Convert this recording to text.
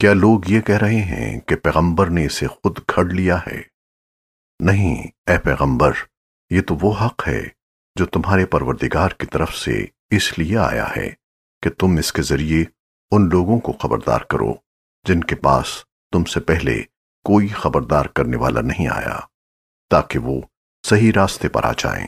کیا لوگ یہ کہہ رہے ہیں کہ پیغمبر نے اسے خود کھڑ لیا ہے؟ نہیں، اے پیغمبر، یہ تو وہ حق ہے جو تمہارے پروردگار کی طرف سے اس لیے آیا ہے کہ تم اس کے ذریعے ان لوگوں کو خبردار کرو جن کے پاس تم سے پہلے کوئی خبردار کرنے والا نہیں آیا، تاکہ وہ صحیح راستے پر آ جائیں۔